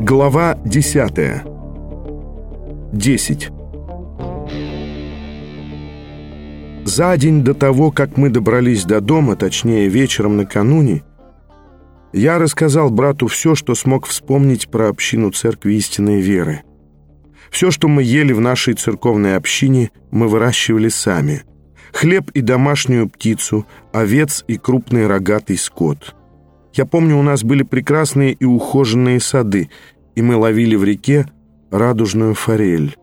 Глава 10. 10. За день до того, как мы добрались до дома, точнее вечером накануне, я рассказал брату все, что смог вспомнить про общину Церкви Истинной Веры. Все, что мы ели в нашей церковной общине, мы выращивали сами. Хлеб и домашнюю птицу, овец и крупный рогатый скот. Я помню, у нас были прекрасные и ухоженные сады, и мы ловили в реке радужную форель.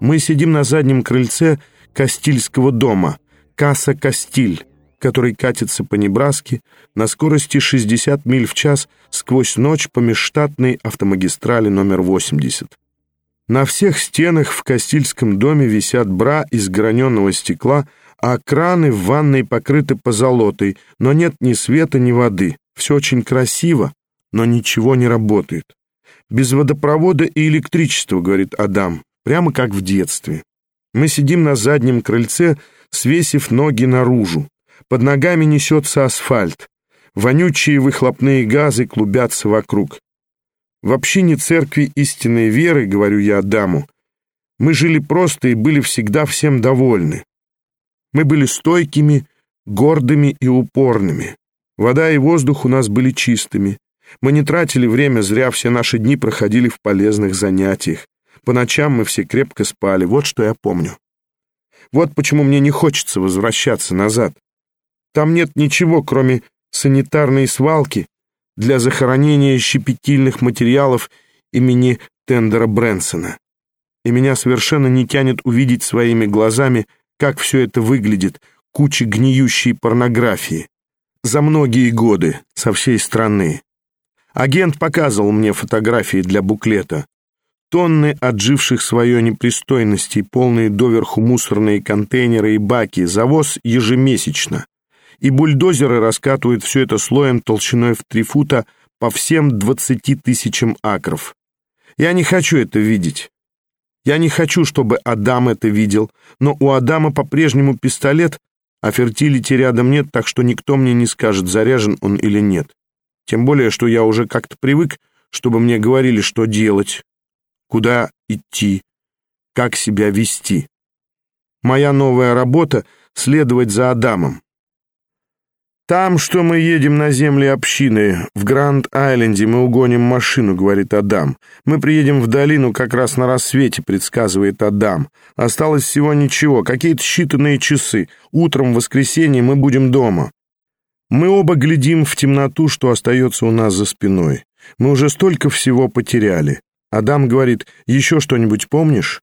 Мы сидим на заднем крыльце Кастильского дома, Касса Кастиль, который катится по Небраске на скорости 60 миль в час сквозь ночь по межштатной автомагистрали номер 80. На всех стенах в Кастильском доме висят бра из граненого стекла, а краны в ванной покрыты позолотой, но нет ни света, ни воды. Все очень красиво, но ничего не работает. Без водопровода и электричества, говорит Адам, прямо как в детстве. Мы сидим на заднем крыльце, свесив ноги наружу. Под ногами несется асфальт. Вонючие выхлопные газы клубятся вокруг. В общине церкви истинной веры, говорю я Адаму, мы жили просто и были всегда всем довольны. Мы были стойкими, гордыми и упорными. Вода и воздух у нас были чистыми. Мы не тратили время зря, все наши дни проходили в полезных занятиях. По ночам мы все крепко спали, вот что я помню. Вот почему мне не хочется возвращаться назад. Там нет ничего, кроме санитарной свалки для захоронения щепетильных материалов имени Тендера Брэнсона. И меня совершенно не тянет увидеть своими глазами, как все это выглядит, куча гниющей порнографии. За многие годы, со всей страны. Агент показывал мне фотографии для буклета. Тонны отживших свое непристойности, полные доверху мусорные контейнеры и баки, завоз ежемесячно. И бульдозеры раскатывают все это слоем толщиной в три фута по всем двадцати тысячам акров. Я не хочу это видеть. Я не хочу, чтобы Адам это видел, но у Адама по-прежнему пистолет, а фертилити рядом нет, так что никто мне не скажет, заряжен он или нет. Тем более, что я уже как-то привык, чтобы мне говорили, что делать, куда идти, как себя вести. Моя новая работа — следовать за Адамом. «Там, что мы едем на земли общины, в Гранд-Айленде мы угоним машину», — говорит Адам. «Мы приедем в долину как раз на рассвете», — предсказывает Адам. «Осталось всего ничего, какие-то считанные часы. Утром в воскресенье мы будем дома». Мы оба глядим в темноту, что остается у нас за спиной. Мы уже столько всего потеряли. Адам говорит, еще что-нибудь помнишь?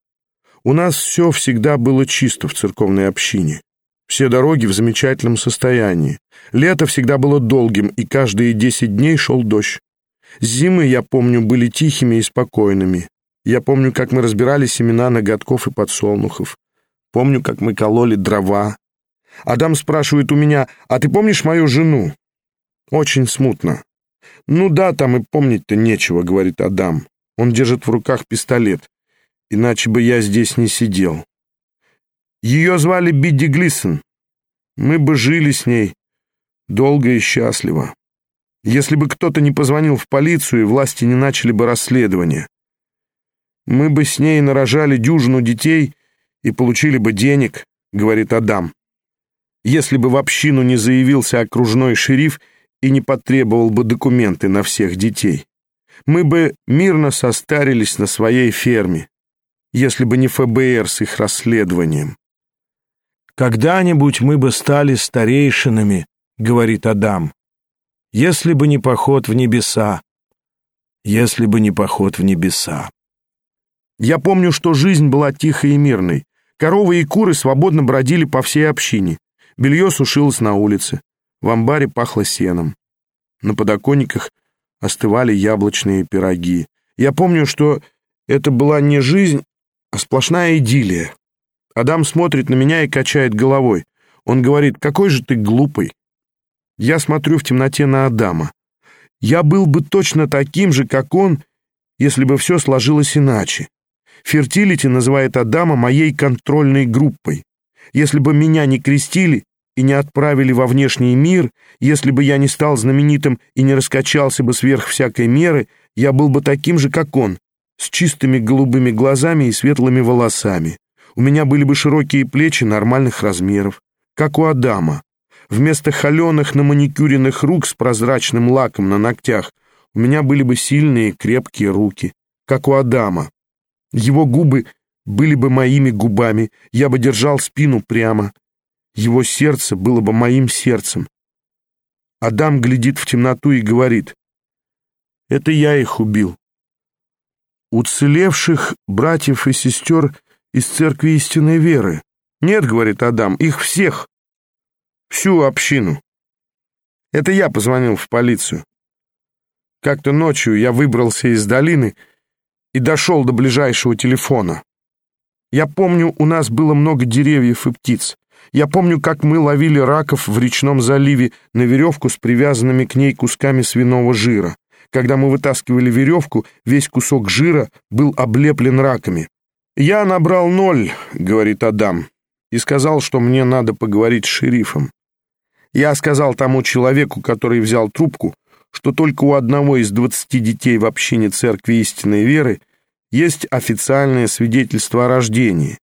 У нас все всегда было чисто в церковной общине. Все дороги в замечательном состоянии. Лето всегда было долгим, и каждые десять дней шел дождь. Зимы, я помню, были тихими и спокойными. Я помню, как мы разбирали семена ноготков и подсолнухов. Помню, как мы кололи дрова, Адам спрашивает у меня, «А ты помнишь мою жену?» Очень смутно. «Ну да, там и помнить-то нечего», — говорит Адам. Он держит в руках пистолет. Иначе бы я здесь не сидел. Ее звали Бидди Глисон. Мы бы жили с ней долго и счастливо. Если бы кто-то не позвонил в полицию, и власти не начали бы расследование. Мы бы с ней нарожали дюжину детей и получили бы денег, говорит Адам если бы в общину не заявился окружной шериф и не потребовал бы документы на всех детей. Мы бы мирно состарились на своей ферме, если бы не ФБР с их расследованием. «Когда-нибудь мы бы стали старейшинами», — говорит Адам, «если бы не поход в небеса, если бы не поход в небеса». Я помню, что жизнь была тихой и мирной. Коровы и куры свободно бродили по всей общине. Белье сушилось на улице. В амбаре пахло сеном. На подоконниках остывали яблочные пироги. Я помню, что это была не жизнь, а сплошная идиллия. Адам смотрит на меня и качает головой. Он говорит, какой же ты глупый. Я смотрю в темноте на Адама. Я был бы точно таким же, как он, если бы все сложилось иначе. Фертилити называет Адама моей контрольной группой. Если бы меня не крестили, и не отправили во внешний мир, если бы я не стал знаменитым и не раскачался бы сверх всякой меры, я был бы таким же, как он, с чистыми голубыми глазами и светлыми волосами. У меня были бы широкие плечи нормальных размеров, как у Адама. Вместо холеных на маникюренных рук с прозрачным лаком на ногтях у меня были бы сильные крепкие руки, как у Адама. Его губы были бы моими губами, я бы держал спину прямо. Его сердце было бы моим сердцем. Адам глядит в темноту и говорит, «Это я их убил». Уцелевших братьев и сестер из церкви истинной веры. Нет, говорит Адам, их всех. Всю общину. Это я позвонил в полицию. Как-то ночью я выбрался из долины и дошел до ближайшего телефона. Я помню, у нас было много деревьев и птиц. Я помню, как мы ловили раков в речном заливе на веревку с привязанными к ней кусками свиного жира. Когда мы вытаскивали веревку, весь кусок жира был облеплен раками. «Я набрал ноль», — говорит Адам, и сказал, что мне надо поговорить с шерифом. Я сказал тому человеку, который взял трубку, что только у одного из двадцати детей в общине Церкви Истинной Веры есть официальное свидетельство о рождении.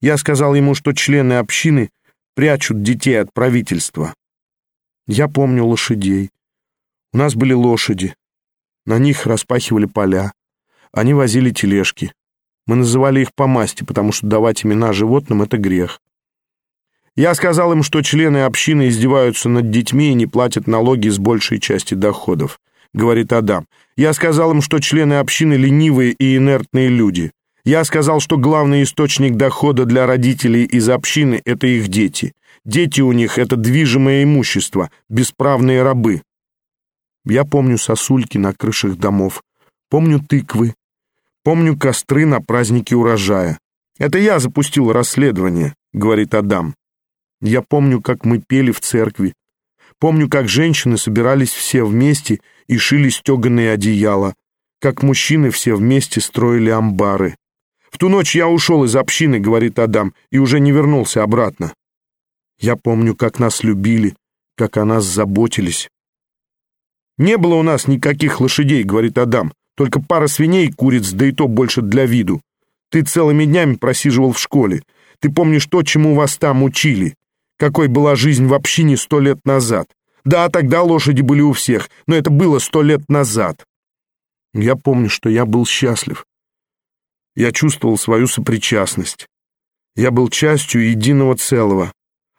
Я сказал ему, что члены общины прячут детей от правительства. Я помню лошадей. У нас были лошади. На них распахивали поля. Они возили тележки. Мы называли их по масти, потому что давать имена животным — это грех. Я сказал им, что члены общины издеваются над детьми и не платят налоги с большей части доходов, говорит Адам. Я сказал им, что члены общины ленивые и инертные люди. Я сказал, что главный источник дохода для родителей из общины — это их дети. Дети у них — это движимое имущество, бесправные рабы. Я помню сосульки на крышах домов, помню тыквы, помню костры на празднике урожая. Это я запустил расследование, говорит Адам. Я помню, как мы пели в церкви. Помню, как женщины собирались все вместе и шили стеганые одеяла, как мужчины все вместе строили амбары. В ту ночь я ушел из общины, говорит Адам, и уже не вернулся обратно. Я помню, как нас любили, как о нас заботились. Не было у нас никаких лошадей, говорит Адам, только пара свиней и куриц, да и то больше для виду. Ты целыми днями просиживал в школе. Ты помнишь то, чему вас там учили какой была жизнь в общине сто лет назад. Да, тогда лошади были у всех, но это было сто лет назад. Я помню, что я был счастлив. Я чувствовал свою сопричастность. Я был частью единого целого.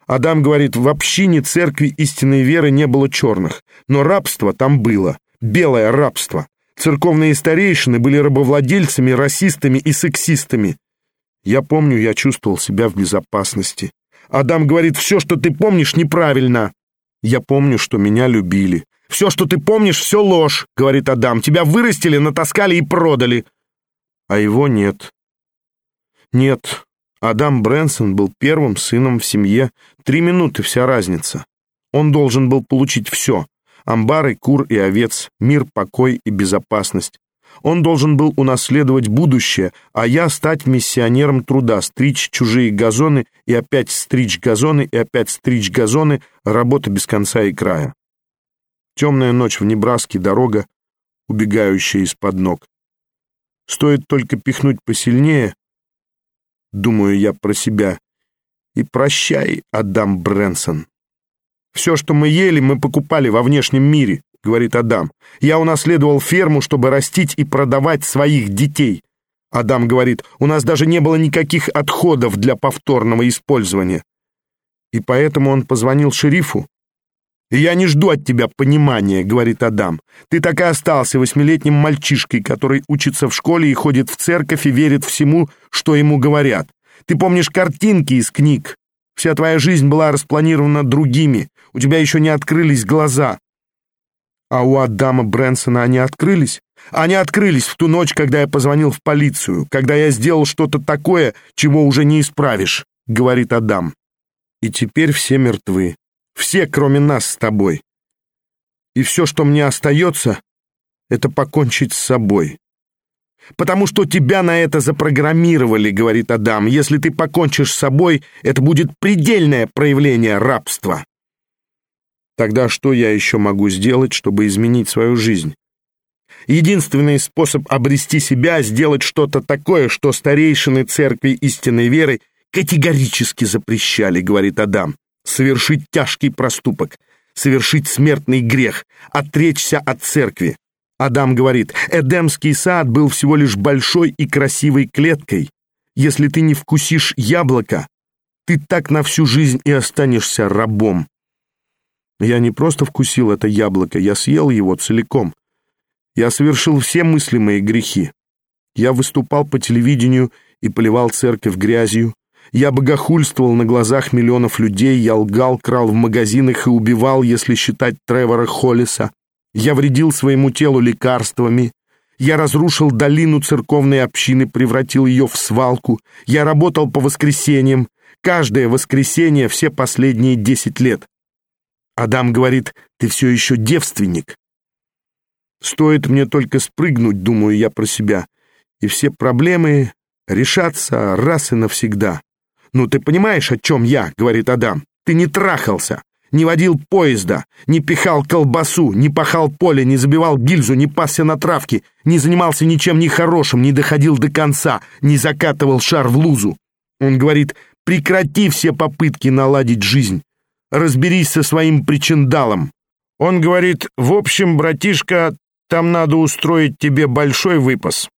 Адам говорит, в общине церкви истинной веры не было черных, но рабство там было, белое рабство. Церковные старейшины были рабовладельцами, расистами и сексистами. Я помню, я чувствовал себя в безопасности. Адам говорит, все, что ты помнишь, неправильно. Я помню, что меня любили. Все, что ты помнишь, все ложь, говорит Адам. Тебя вырастили, натаскали и продали. А его нет. Нет, Адам Брэнсон был первым сыном в семье. Три минуты вся разница. Он должен был получить все. Амбары, кур и овец, мир, покой и безопасность. Он должен был унаследовать будущее, а я стать миссионером труда, стричь чужие газоны и опять стричь газоны и опять стричь газоны, работа без конца и края. Темная ночь в Небраске, дорога, убегающая из-под ног. Стоит только пихнуть посильнее, думаю я про себя, и прощай, Адам Брэнсон. Все, что мы ели, мы покупали во внешнем мире говорит Адам. «Я унаследовал ферму, чтобы растить и продавать своих детей». Адам говорит, «У нас даже не было никаких отходов для повторного использования». И поэтому он позвонил шерифу. «И я не жду от тебя понимания», — говорит Адам. «Ты так и остался восьмилетним мальчишкой, который учится в школе и ходит в церковь и верит всему, что ему говорят. Ты помнишь картинки из книг. Вся твоя жизнь была распланирована другими. У тебя еще не открылись глаза. А у Адама Брэнсона они открылись? Они открылись в ту ночь, когда я позвонил в полицию, когда я сделал что-то такое, чего уже не исправишь, говорит Адам. И теперь все мертвы. Все, кроме нас с тобой. И все, что мне остается, это покончить с собой. «Потому что тебя на это запрограммировали», — говорит Адам. «Если ты покончишь с собой, это будет предельное проявление рабства». Тогда что я еще могу сделать, чтобы изменить свою жизнь? Единственный способ обрести себя — сделать что-то такое, что старейшины церкви истинной веры категорически запрещали, говорит Адам. Совершить тяжкий проступок, совершить смертный грех, отречься от церкви. Адам говорит, Эдемский сад был всего лишь большой и красивой клеткой. Если ты не вкусишь яблоко, ты так на всю жизнь и останешься рабом. Я не просто вкусил это яблоко, я съел его целиком. Я совершил все мыслимые грехи. Я выступал по телевидению и поливал церковь грязью. Я богохульствовал на глазах миллионов людей, я лгал, крал в магазинах и убивал, если считать Тревора Холлиса. Я вредил своему телу лекарствами. Я разрушил долину церковной общины, превратил ее в свалку. Я работал по воскресеньям. Каждое воскресенье все последние десять лет. Адам говорит, ты все еще девственник. Стоит мне только спрыгнуть, думаю я про себя, и все проблемы решатся раз и навсегда. «Ну, ты понимаешь, о чем я?» — говорит Адам. «Ты не трахался, не водил поезда, не пихал колбасу, не пахал поле, не забивал гильзу, не пасся на травке, не занимался ничем нехорошим, не доходил до конца, не закатывал шар в лузу». Он говорит, прекрати все попытки наладить жизнь, разберись со своим причиндалом. Он говорит, в общем, братишка, там надо устроить тебе большой выпас.